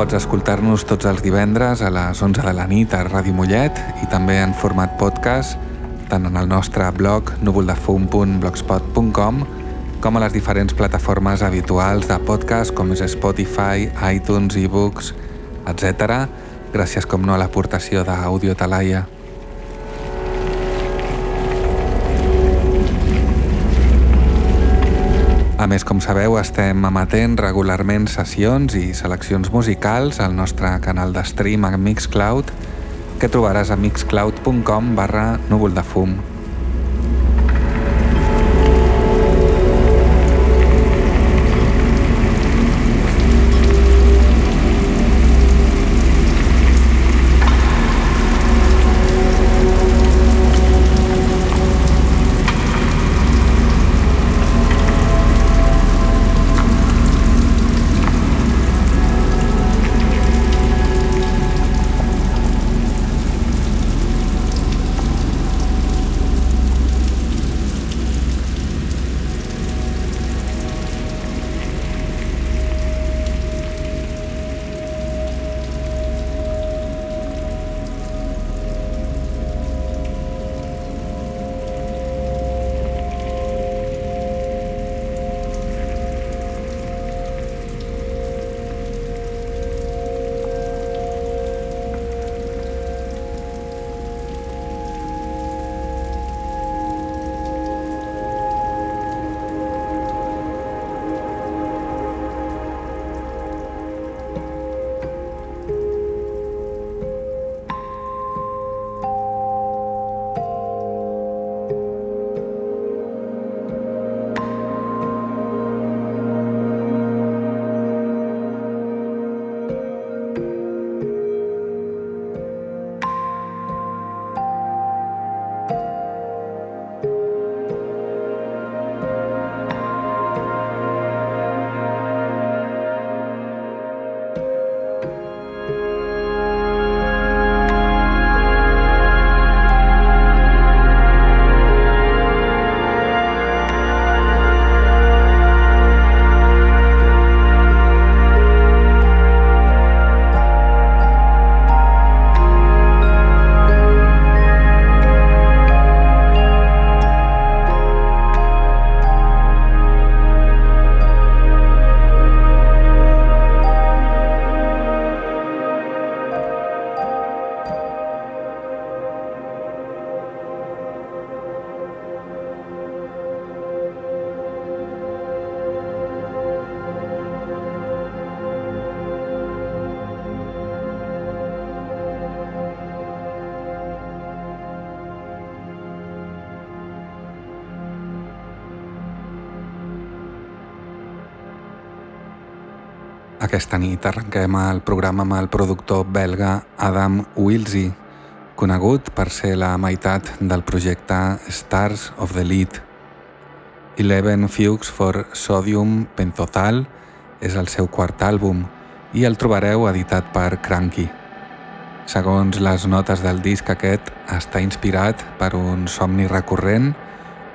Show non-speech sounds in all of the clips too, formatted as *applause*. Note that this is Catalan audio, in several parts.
Pots escoltar-nos tots els divendres a les 11 de la nit a Ràdio Mollet i també en format podcast tant en el nostre blog núvoldefum.blogspot.com com a les diferents plataformes habituals de podcast com és Spotify, iTunes, ebooks, etc. Gràcies com no a l'aportació d'Audio Talaia. A més, com sabeu, estem emetent regularment sessions i seleccions musicals al nostre canal de stream a Mixcloud que trobaràs a mixcloud.com barra núvol de fum. Aquesta nit arrenquem el programa amb el productor belga Adam Wilsey, conegut per ser la meitat del projecte Stars of the Lead. Eleven Fugues for Sodium Pentothal és el seu quart àlbum i el trobareu editat per Cranky. Segons les notes del disc aquest, està inspirat per un somni recurrent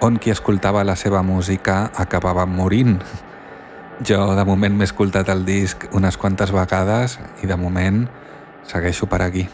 on qui escoltava la seva música acabava morint, *laughs* jo de moment m'he escoltat el disc unes quantes vegades i de moment segueixo per aquí.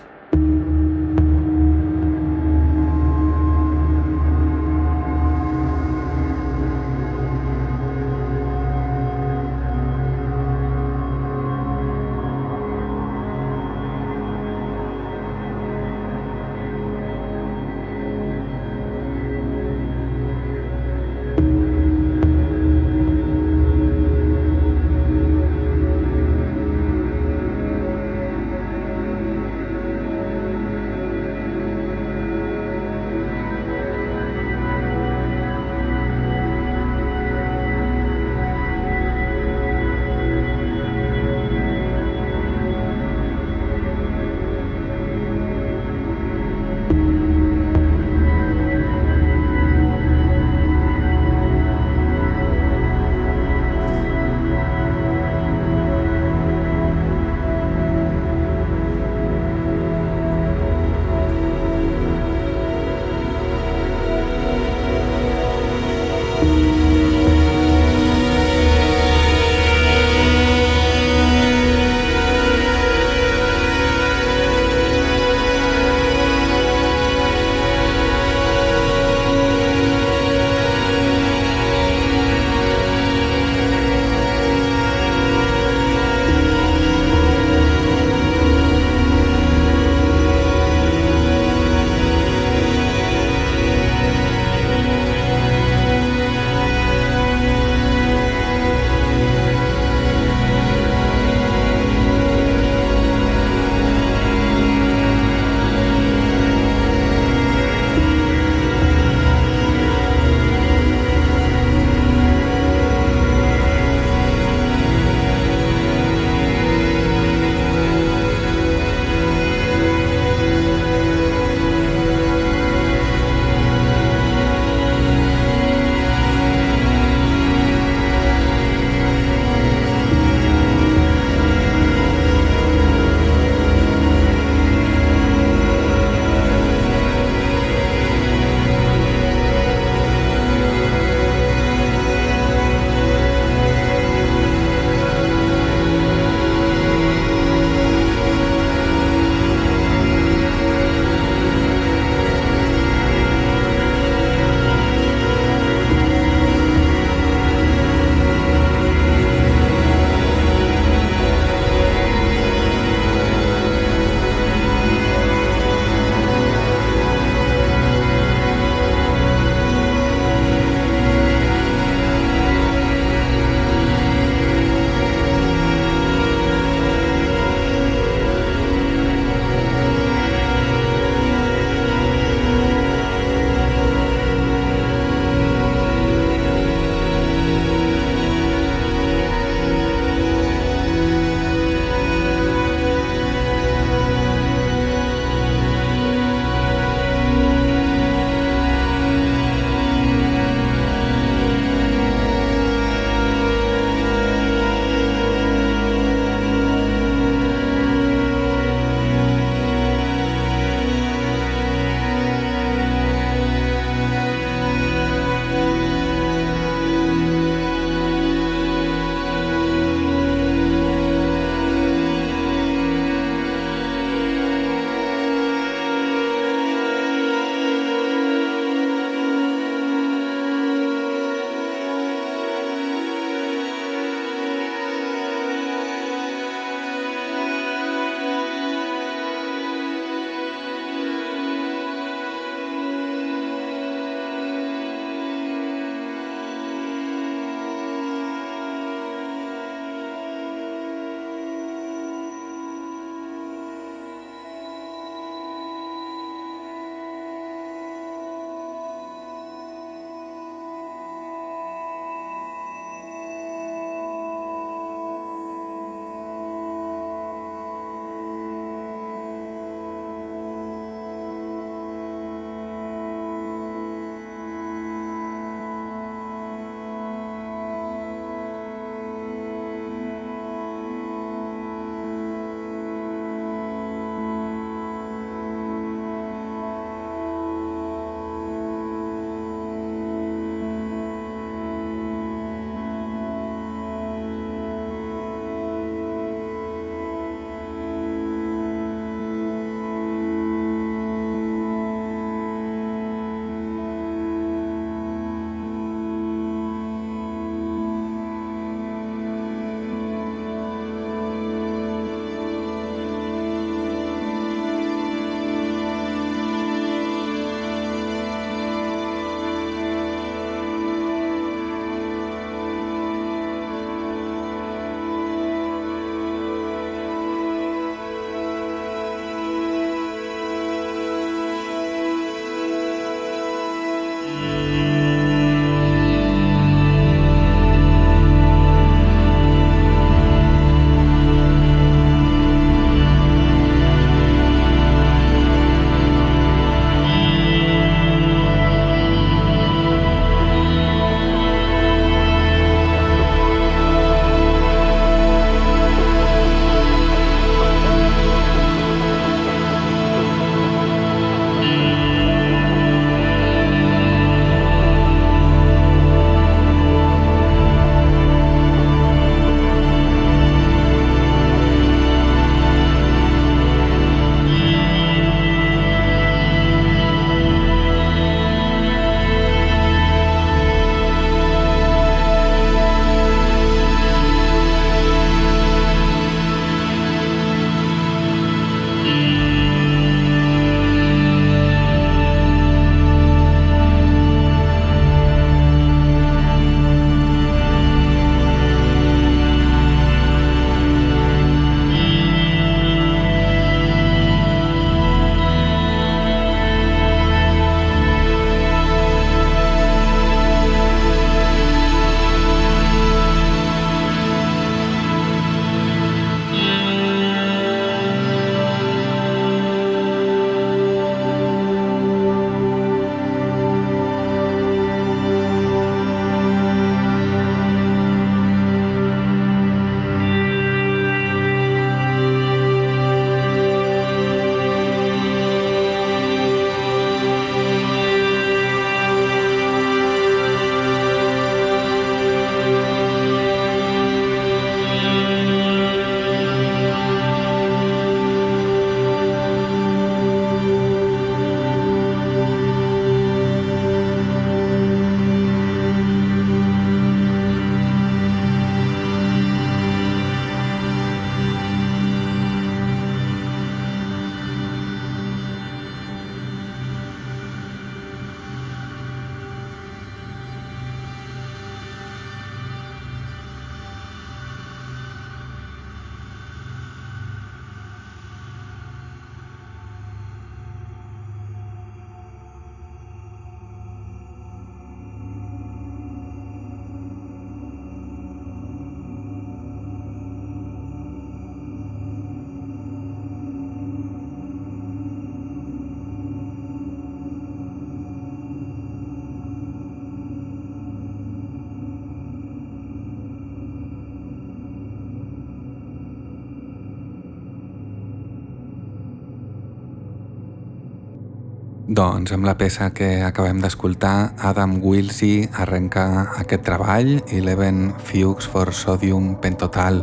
Doncs amb la peça que acabem d'escoltar, Adam Wilsey arrenca aquest treball, Eleven Fugues for Sodium Pentotal,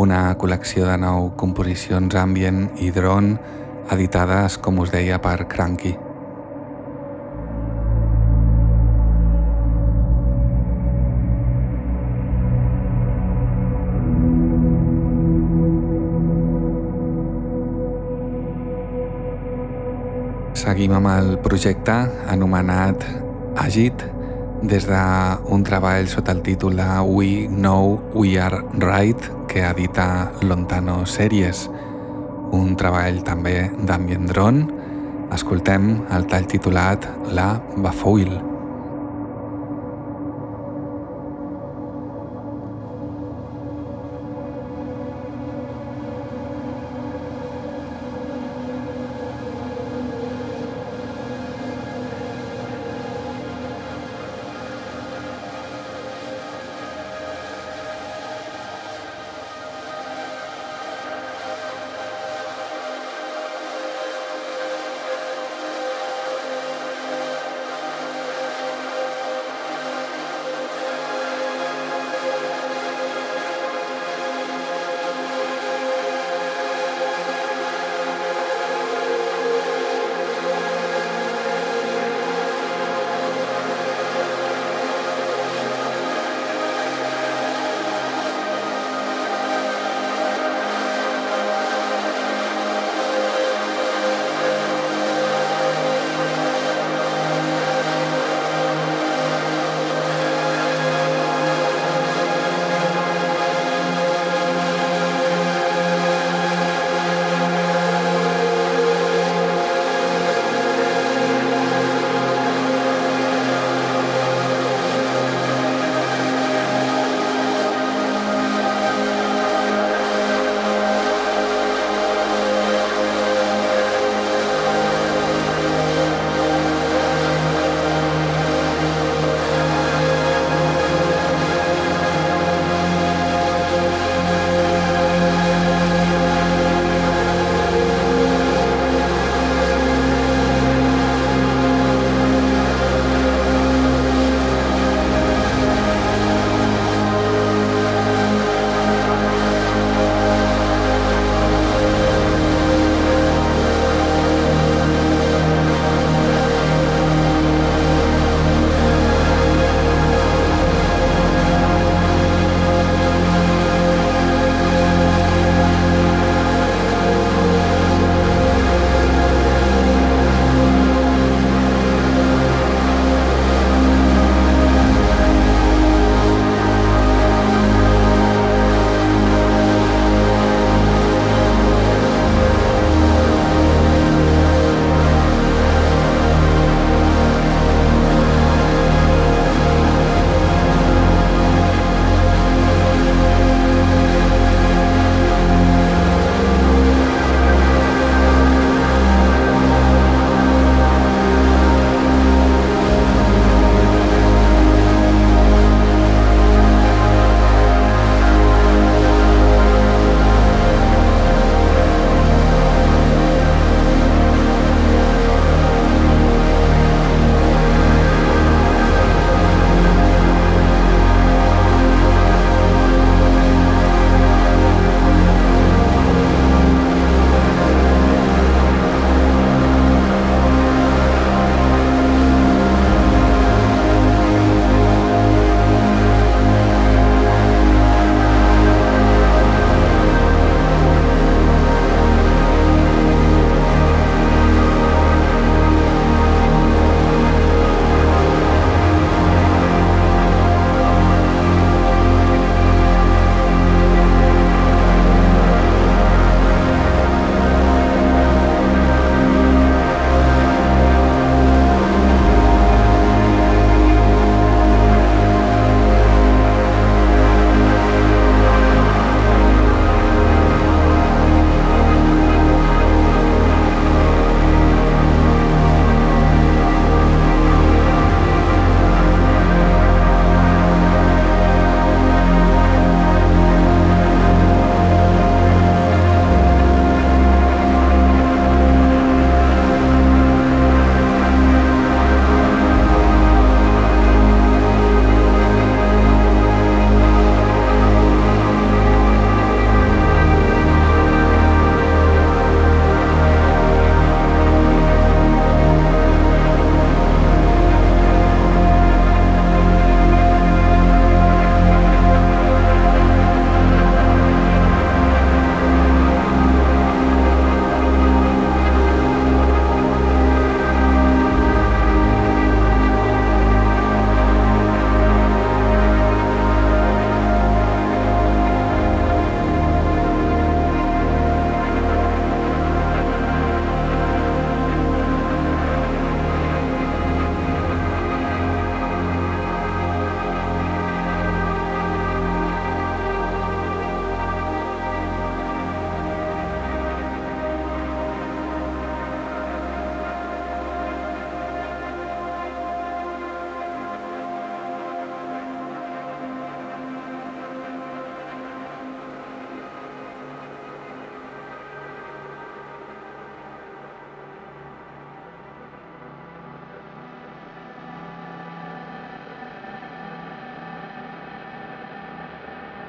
una col·lecció de nou composicions ambient i drone editades, com us deia, per Cranky. Seguim amb el projecte anomenat Agit des d'un treball sota el títol de We Know We Are Right que edita Lontano Series, un treball també d'ambient drone. Escoltem el tall titulat La Bafoil.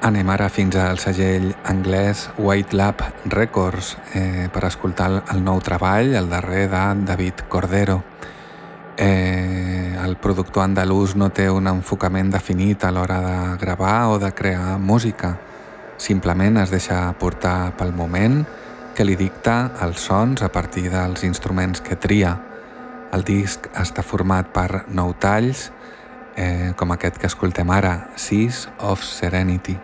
Anem ara fins al segell anglès White Lab Records eh, per escoltar el nou treball, el darrer de David Cordero. Eh, el productor andalús no té un enfocament definit a l'hora de gravar o de crear música. Simplement es deixa portar pel moment que li dicta els sons a partir dels instruments que tria. El disc està format per nou talls, eh, com aquest que escoltem ara, Seas of Serenity.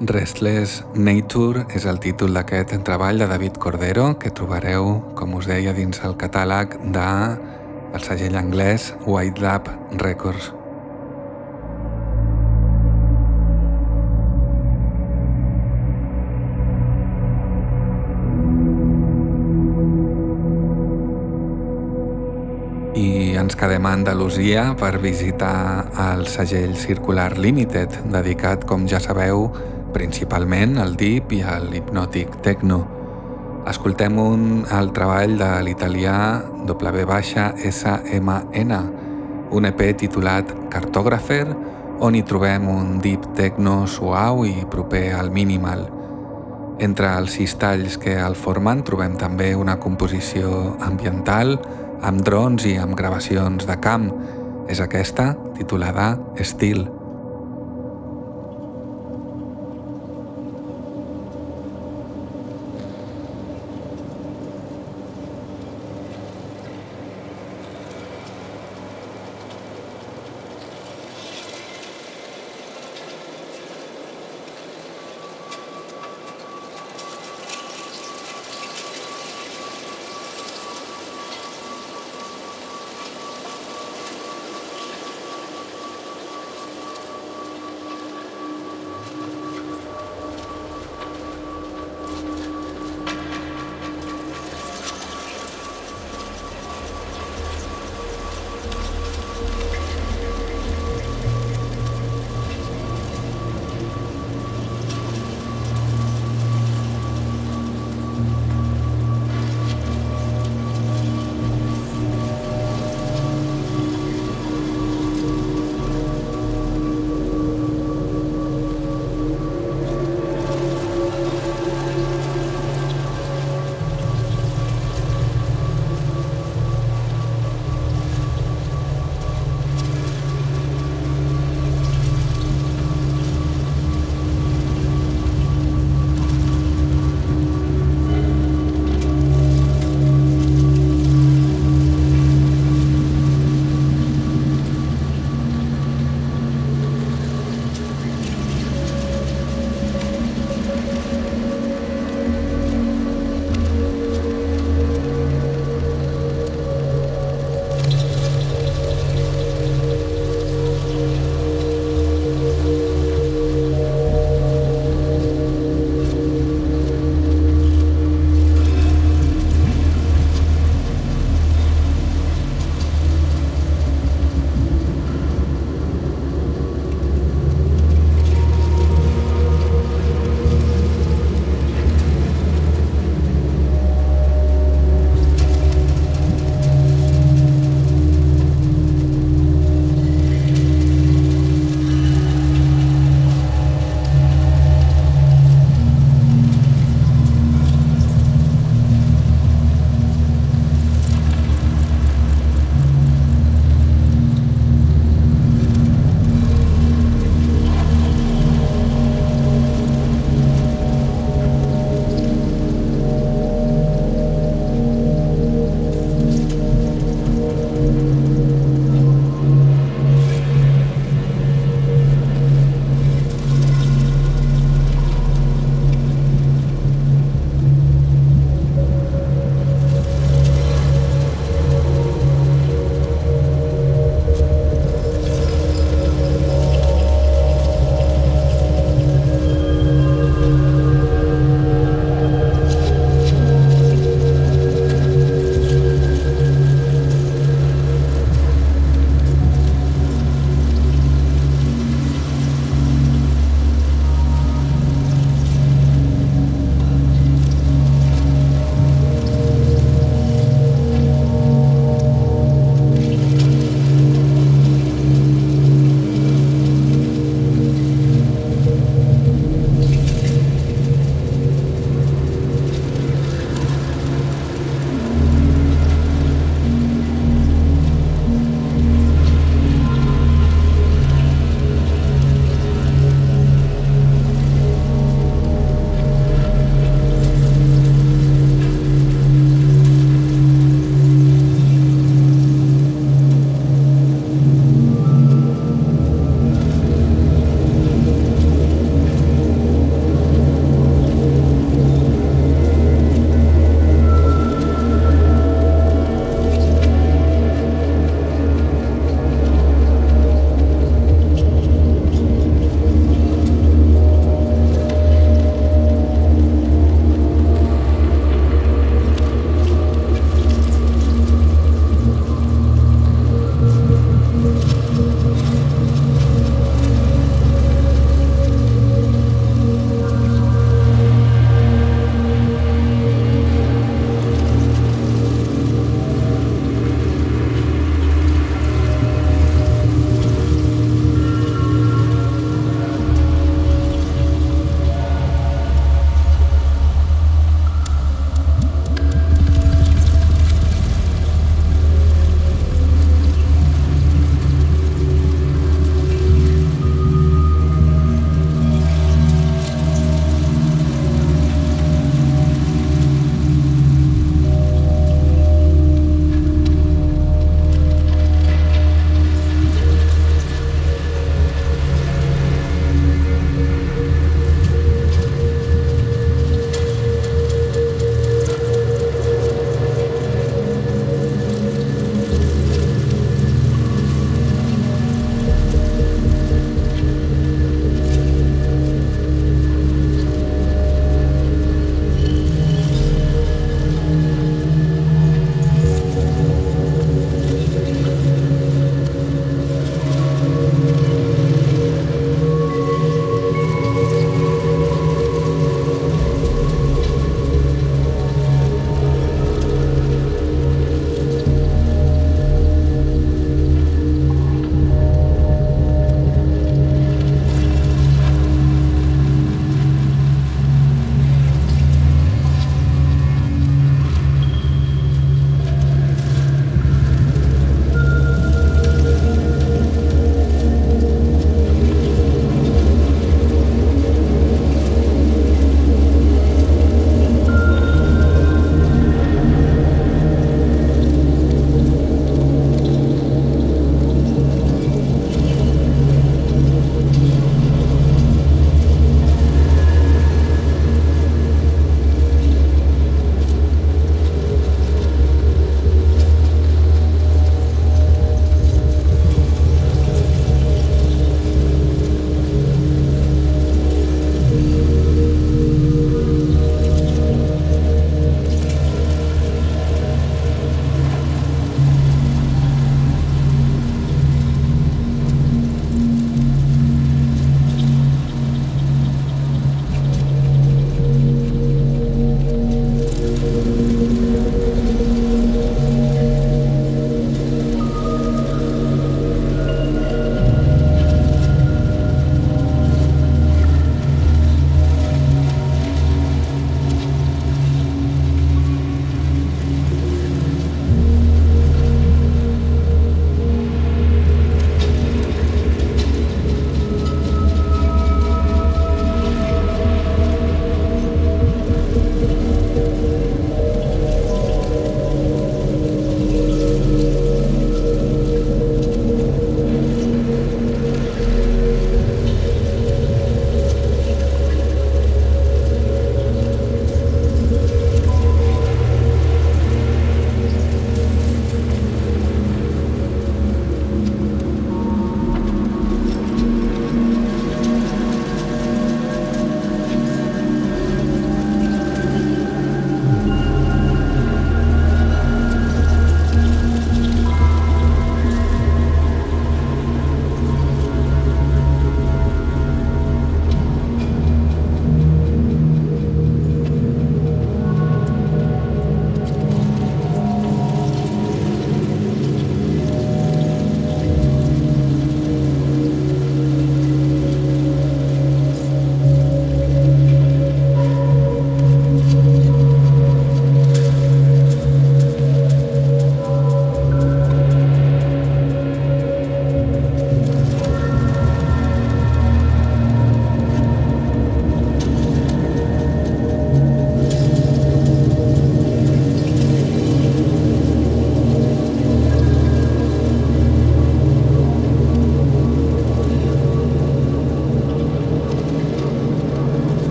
Restless Nature és el títol d'aquest treball de David Cordero que trobareu, com us deia, dins el catàleg de el segell anglès White Lab Records. I ens quedem a Andalusia per visitar el segell circular Limited, dedicat, com ja sabeu, principalment al deep i al hipnòtic techno. Escoltem un, el treball de l'italià W-SMN, un EP titulat Cartographer, on hi trobem un deep techno suau i proper al minimal. Entre els sis talls que el formen trobem també una composició ambiental, amb drons i amb gravacions de camp. És aquesta, titulada Estil.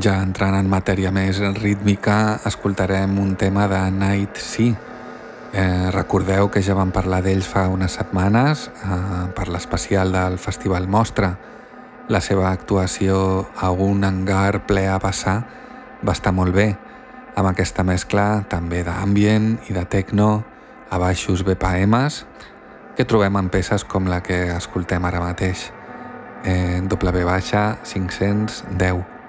Ja entrant en matèria més rítmica, escoltarem un tema de Night Sea. Eh, recordeu que ja vam parlar d'ells fa unes setmanes eh, per l'especial del Festival Mostra. La seva actuació a un hangar ple a passar va estar molt bé, amb aquesta mescla també d'ambient i de techno a baixos BPMs que trobem en peces com la que escoltem ara mateix, eh, W510.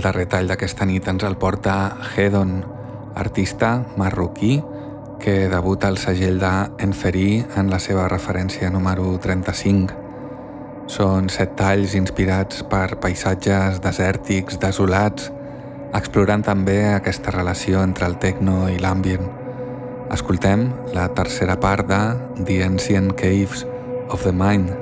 El darrer tall d'aquesta nit ens el porta Hedon, artista marroquí que debuta al segell de Enferí en la seva referència número 35. Són set talls inspirats per paisatges desèrtics, desolats, explorant també aquesta relació entre el techno i l'ambient. Escoltem la tercera part de The Ancient Caves of the Mind,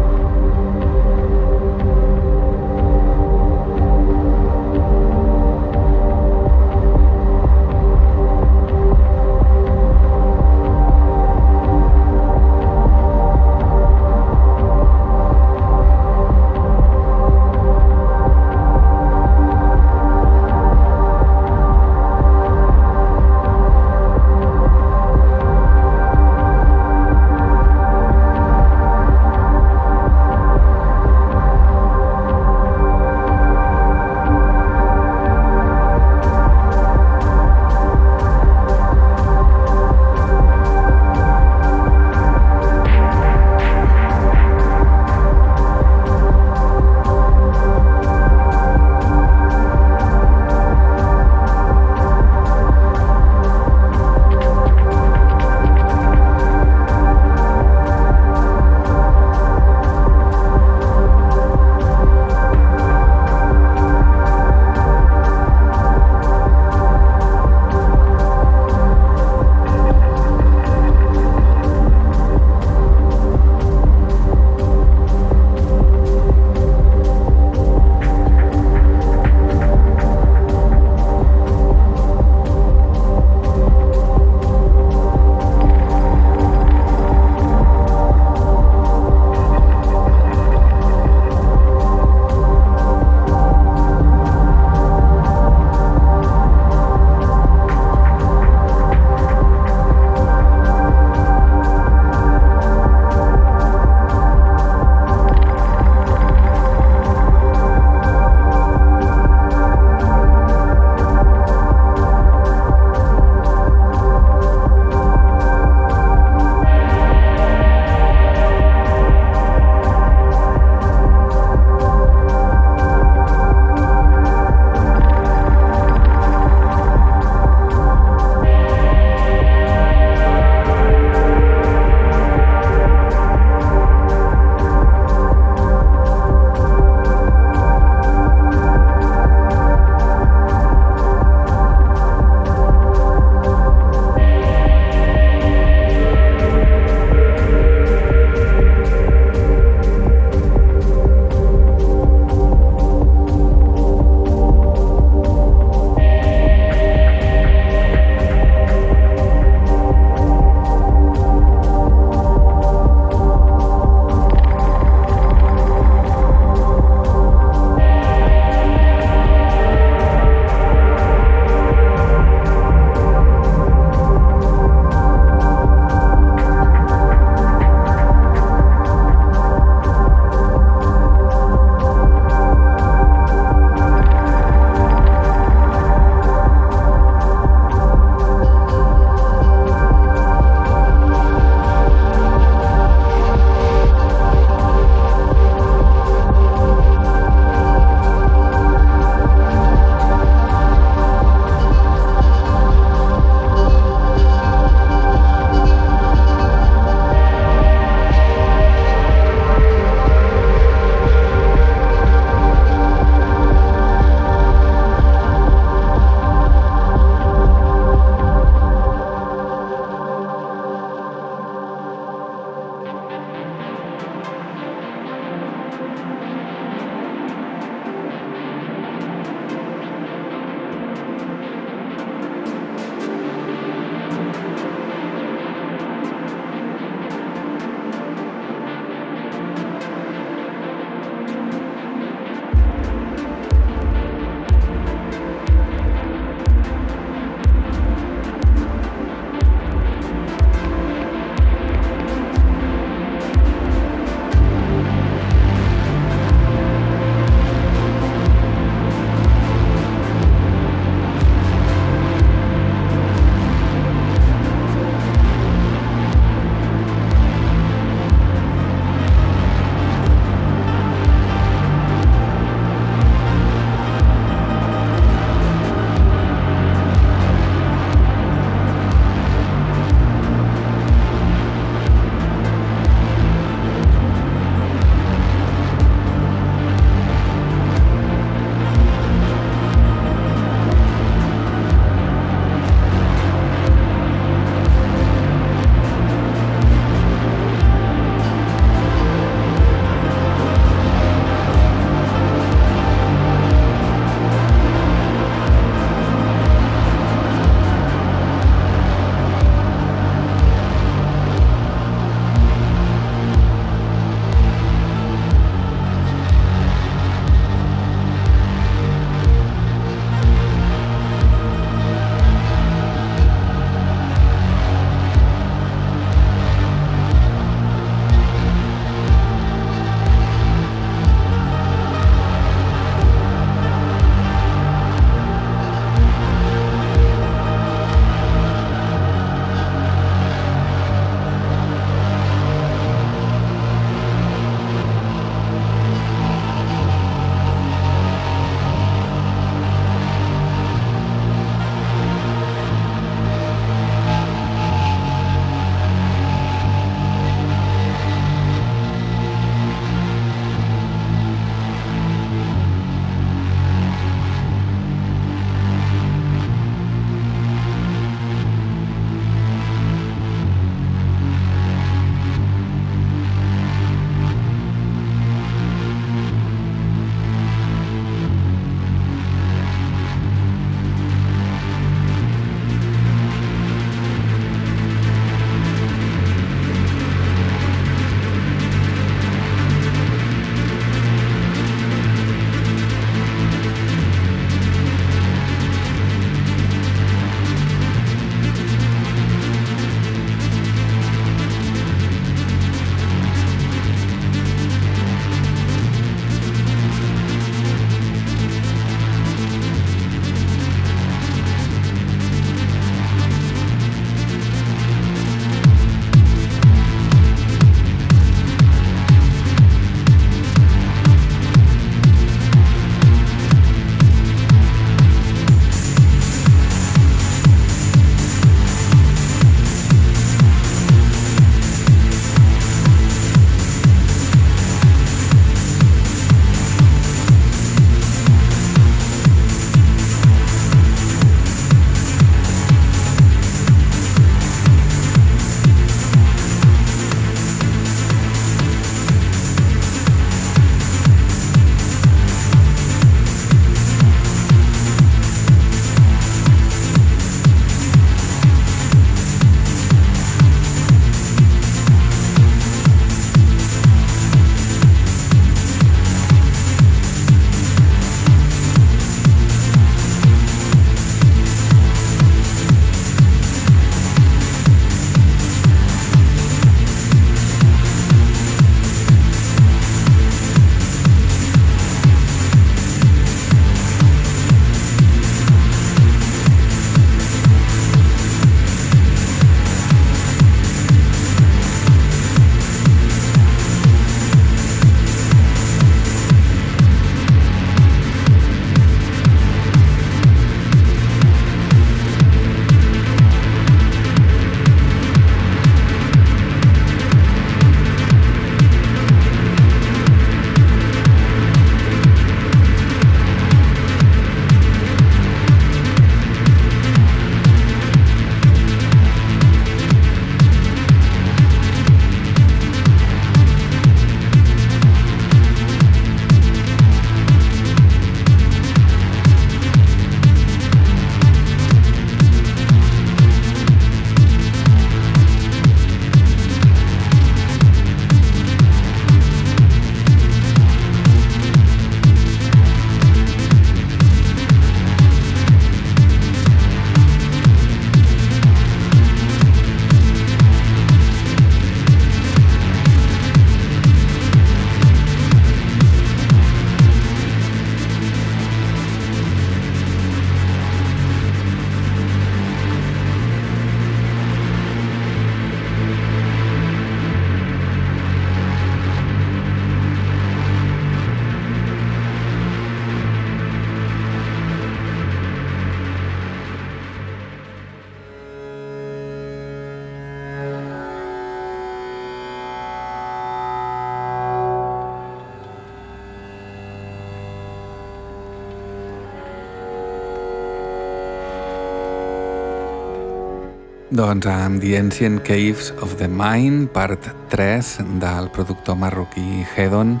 Doncs amb The Ancient Caves of the Mind, part 3 del productor marroquí Hedon,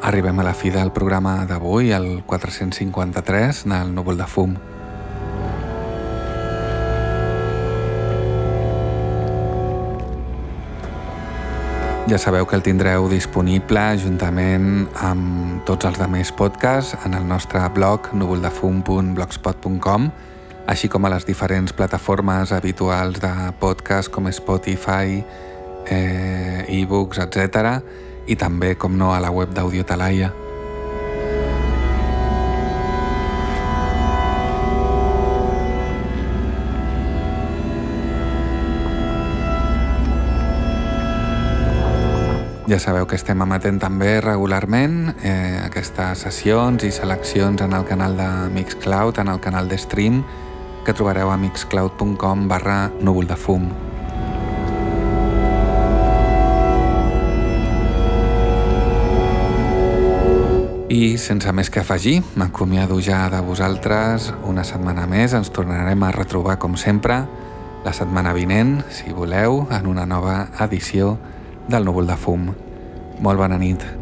arribem a la fi del programa d'avui, el 453, del núvol de fum. Ja sabeu que el tindreu disponible juntament amb tots els demés podcasts en el nostre blog núvoldefum.blogspot.com així com a les diferents plataformes habituals de podcast com Spotify, eh, e-books, etc. i també, com no, a la web d'Audio Talaia. Ja sabeu que estem emetent també regularment eh, aquestes sessions i seleccions en el canal de Mixcloud, en el canal de stream, que trobareu a mixcloud.com barra núvol de fum. I sense més que afegir, m'acomiado ja de vosaltres una setmana més. Ens tornarem a retrobar, com sempre, la setmana vinent, si voleu, en una nova edició del Núvol de Fum. Molt bona nit.